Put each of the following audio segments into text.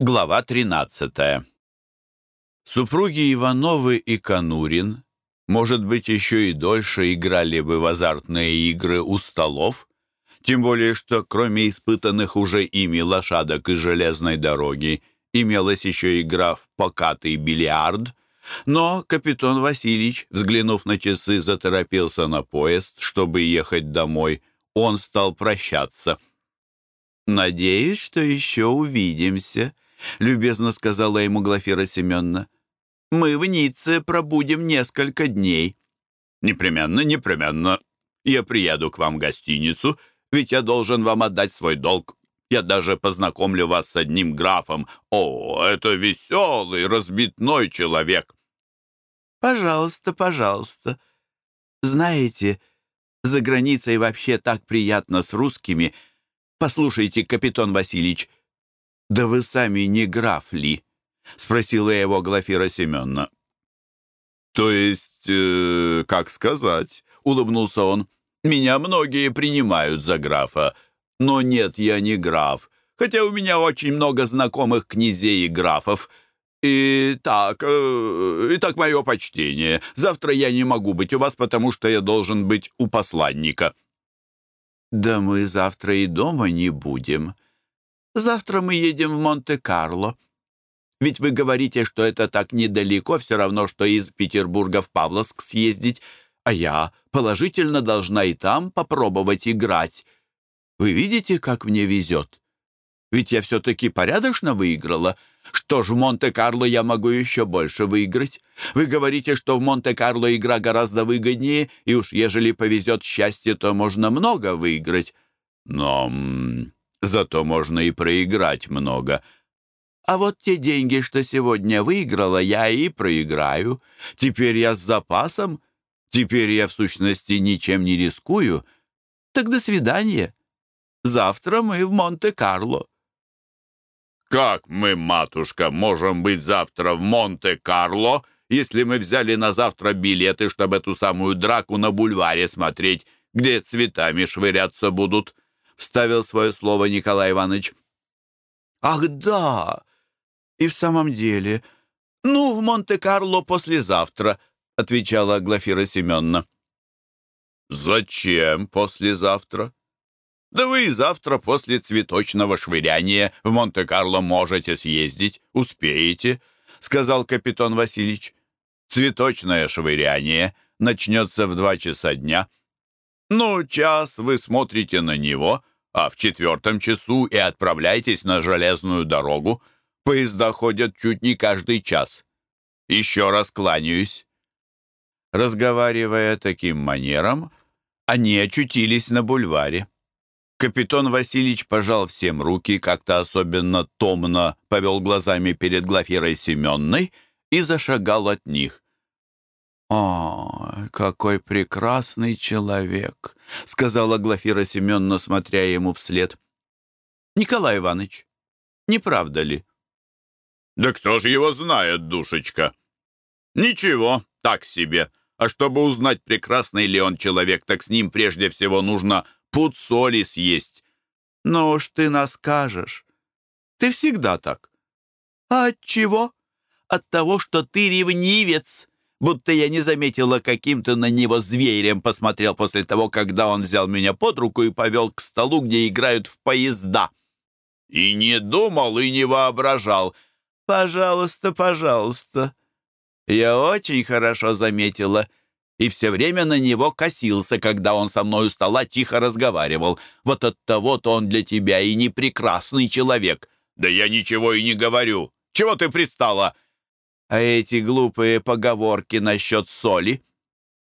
Глава 13. Супруги Ивановы и Конурин, может быть, еще и дольше играли бы в азартные игры у столов, тем более, что кроме испытанных уже ими лошадок и железной дороги, имелась еще игра в покатый бильярд, но капитан Васильевич, взглянув на часы, заторопился на поезд, чтобы ехать домой. Он стал прощаться. «Надеюсь, что еще увидимся», — любезно сказала ему Глафира Семеновна. «Мы в Ницце пробудем несколько дней». «Непременно, непременно. Я приеду к вам в гостиницу, ведь я должен вам отдать свой долг. Я даже познакомлю вас с одним графом. О, это веселый, разбитной человек». «Пожалуйста, пожалуйста. Знаете, за границей вообще так приятно с русскими. Послушайте, капитан Васильевич, — «Да вы сами не граф ли?» — спросила его Глафира Семеновна. «То есть, э, как сказать?» — улыбнулся он. «Меня многие принимают за графа, но нет, я не граф, хотя у меня очень много знакомых князей и графов. И так, э, и так мое почтение. Завтра я не могу быть у вас, потому что я должен быть у посланника». «Да мы завтра и дома не будем», Завтра мы едем в Монте-Карло. Ведь вы говорите, что это так недалеко, все равно, что из Петербурга в Павловск съездить, а я положительно должна и там попробовать играть. Вы видите, как мне везет? Ведь я все-таки порядочно выиграла. Что ж, в Монте-Карло я могу еще больше выиграть. Вы говорите, что в Монте-Карло игра гораздо выгоднее, и уж ежели повезет счастье, то можно много выиграть. Но Зато можно и проиграть много. А вот те деньги, что сегодня выиграла, я и проиграю. Теперь я с запасом. Теперь я, в сущности, ничем не рискую. Так до свидания. Завтра мы в Монте-Карло. «Как мы, матушка, можем быть завтра в Монте-Карло, если мы взяли на завтра билеты, чтобы эту самую драку на бульваре смотреть, где цветами швыряться будут?» Вставил свое слово Николай Иванович. «Ах, да! И в самом деле... Ну, в Монте-Карло послезавтра», — отвечала Глафира Семеновна. «Зачем послезавтра?» «Да вы и завтра после цветочного швыряния в Монте-Карло можете съездить, успеете», — сказал капитан Васильевич. «Цветочное швыряние начнется в два часа дня». Ну, час вы смотрите на него, а в четвертом часу и отправляйтесь на железную дорогу. Поезда ходят чуть не каждый час. Еще раз кланяюсь». Разговаривая таким манером, они очутились на бульваре. Капитан Васильевич пожал всем руки, как-то особенно томно повел глазами перед Глафирой Семенной и зашагал от них. «О, какой прекрасный человек!» — сказала Глафира Семеновна, смотря ему вслед. «Николай Иванович, не правда ли?» «Да кто же его знает, душечка?» «Ничего, так себе. А чтобы узнать, прекрасный ли он человек, так с ним прежде всего нужно пуд соли съесть». «Ну уж ты нас скажешь. Ты всегда так». «А от чего?» «От того, что ты ревнивец», будто я не заметила, каким ты на него зверем посмотрел после того, когда он взял меня под руку и повел к столу, где играют в поезда. И не думал, и не воображал. Пожалуйста, пожалуйста. Я очень хорошо заметила и все время на него косился, когда он со мной у стола тихо разговаривал. Вот от того-то он для тебя и не прекрасный человек. Да я ничего и не говорю. Чего ты пристала? А эти глупые поговорки насчет соли?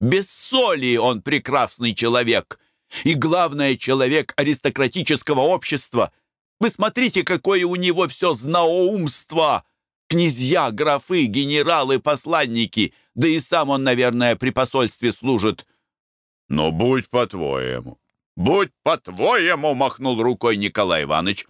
Без соли он прекрасный человек. И главное, человек аристократического общества. Вы смотрите, какое у него все знаоумство. Князья, графы, генералы, посланники. Да и сам он, наверное, при посольстве служит. Но будь по-твоему. Будь по-твоему, махнул рукой Николай Иванович.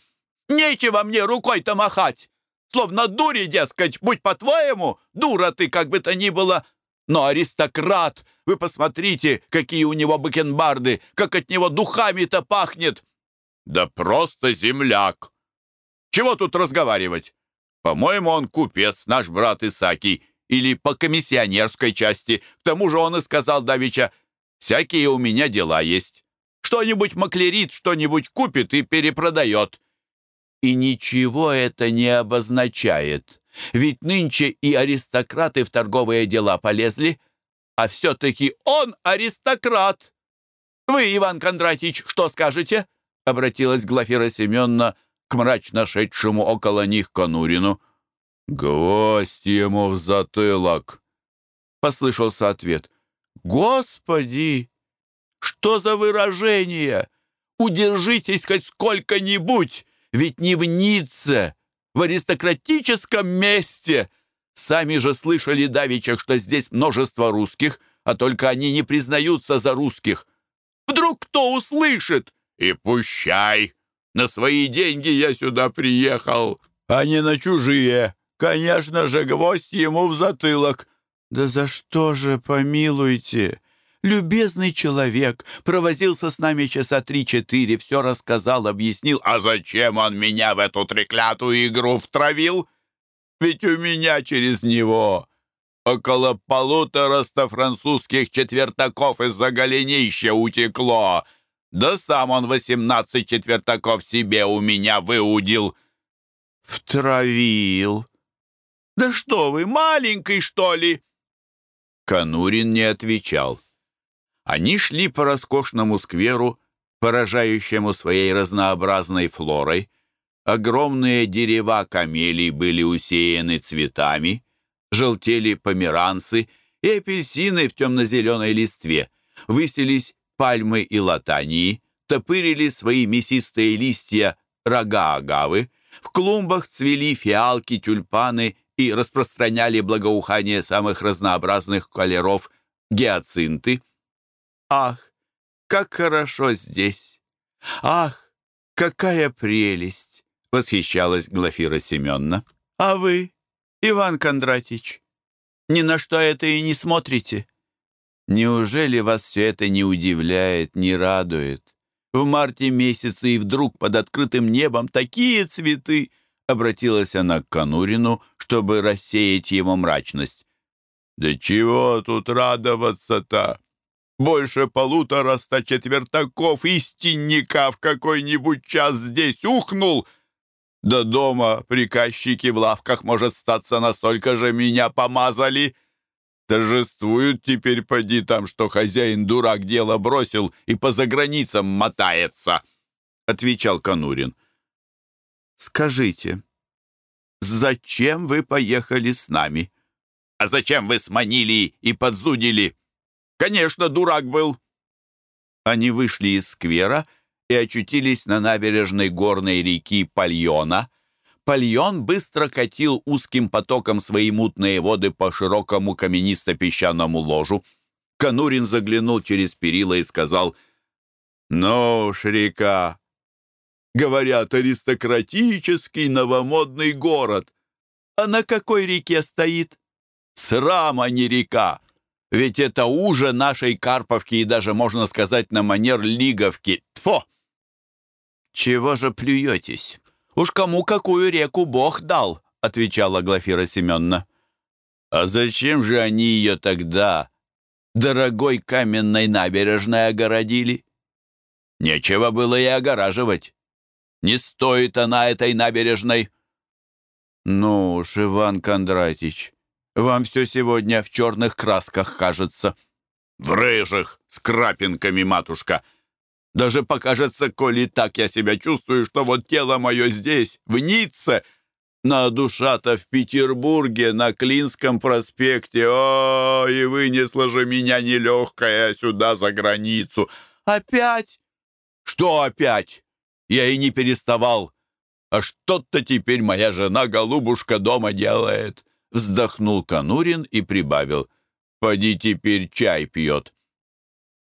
Нечего мне рукой-то махать. Словно дури, дескать, будь по-твоему, дура ты, как бы то ни было. Но аристократ, вы посмотрите, какие у него бакенбарды, как от него духами-то пахнет. Да просто земляк. Чего тут разговаривать? По-моему, он купец, наш брат Исакий, или по комиссионерской части. К тому же он и сказал Давича, «Всякие у меня дела есть. Что-нибудь маклерит, что-нибудь купит и перепродает». И ничего это не обозначает. Ведь нынче и аристократы в торговые дела полезли, а все-таки он аристократ. Вы, Иван Кондратьевич, что скажете?» Обратилась Глафира Семеновна к мрачно шедшему около них Конурину. «Гвоздь ему в затылок!» Послышался ответ. «Господи! Что за выражение? Удержитесь хоть сколько-нибудь, ведь не в Ницце, в аристократическом месте. Сами же слышали давеча, что здесь множество русских, а только они не признаются за русских. Вдруг кто услышит? И пущай! На свои деньги я сюда приехал, а не на чужие!» Конечно же, гвоздь ему в затылок. Да за что же, помилуйте? Любезный человек провозился с нами часа три-четыре, все рассказал, объяснил. А зачем он меня в эту треклятую игру втравил? Ведь у меня через него около полутораста французских четвертаков из-за голенища утекло. Да сам он восемнадцать четвертаков себе у меня выудил. Втравил. «Да что вы, маленький, что ли?» Конурин не отвечал. Они шли по роскошному скверу, поражающему своей разнообразной флорой. Огромные дерева камелий были усеяны цветами, желтели померанцы и апельсины в темно-зеленой листве, высились пальмы и латании, топырили свои мясистые листья рога агавы, в клумбах цвели фиалки, тюльпаны и распространяли благоухание самых разнообразных колеров гиацинты. «Ах, как хорошо здесь! Ах, какая прелесть!» — восхищалась Глафира Семеновна. «А вы, Иван Кондратич, ни на что это и не смотрите? Неужели вас все это не удивляет, не радует? В марте месяце и вдруг под открытым небом такие цветы!» Обратилась она к Конурину, чтобы рассеять его мрачность. «Да чего тут радоваться-то? Больше полутораста четвертаков истинника в какой-нибудь час здесь ухнул. До дома приказчики в лавках, может, статься настолько же меня помазали. Торжествуют теперь, поди там, что хозяин дурак дело бросил и по заграницам мотается», — отвечал Конурин. «Скажите, зачем вы поехали с нами?» «А зачем вы сманили и подзудили?» «Конечно, дурак был!» Они вышли из сквера и очутились на набережной горной реки Пальона. Пальон быстро катил узким потоком свои мутные воды по широкому каменисто-песчаному ложу. Конурин заглянул через перила и сказал, «Ну уж, река, Говорят, аристократический новомодный город. А на какой реке стоит? Срам, а не река. Ведь это уже нашей Карповки и даже, можно сказать, на манер Лиговки. Тьфу! «Чего же плюетесь? Уж кому какую реку Бог дал?» — отвечала Глафира Семеновна. «А зачем же они ее тогда дорогой каменной набережной огородили? Нечего было и огораживать. Не стоит она этой набережной. Ну уж, Иван Кондратич, вам все сегодня в черных красках кажется. В рыжих, с крапинками, матушка. Даже покажется, коли так я себя чувствую, что вот тело мое здесь, в Ницце, на душа-то в Петербурге, на Клинском проспекте. О, и вынесла же меня нелегкая сюда за границу. Опять? Что опять? Я и не переставал. А что-то теперь моя жена-голубушка дома делает. Вздохнул Конурин и прибавил. Поди теперь чай пьет.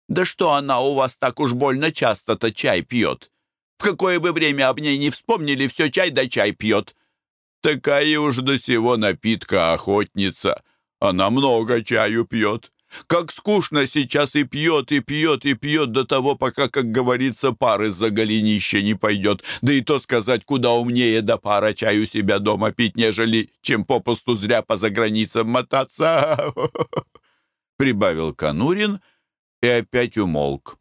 Да что она у вас так уж больно часто-то чай пьет? В какое бы время об ней не вспомнили, все чай да чай пьет. Такая уж до сего напитка охотница. Она много чаю пьет. Как скучно сейчас и пьет, и пьет, и пьет до того, пока, как говорится, пар из-за голенища не пойдет. Да и то сказать, куда умнее до пара чаю себя дома пить, нежели чем попусту зря по заграницам мотаться. Прибавил Конурин и опять умолк.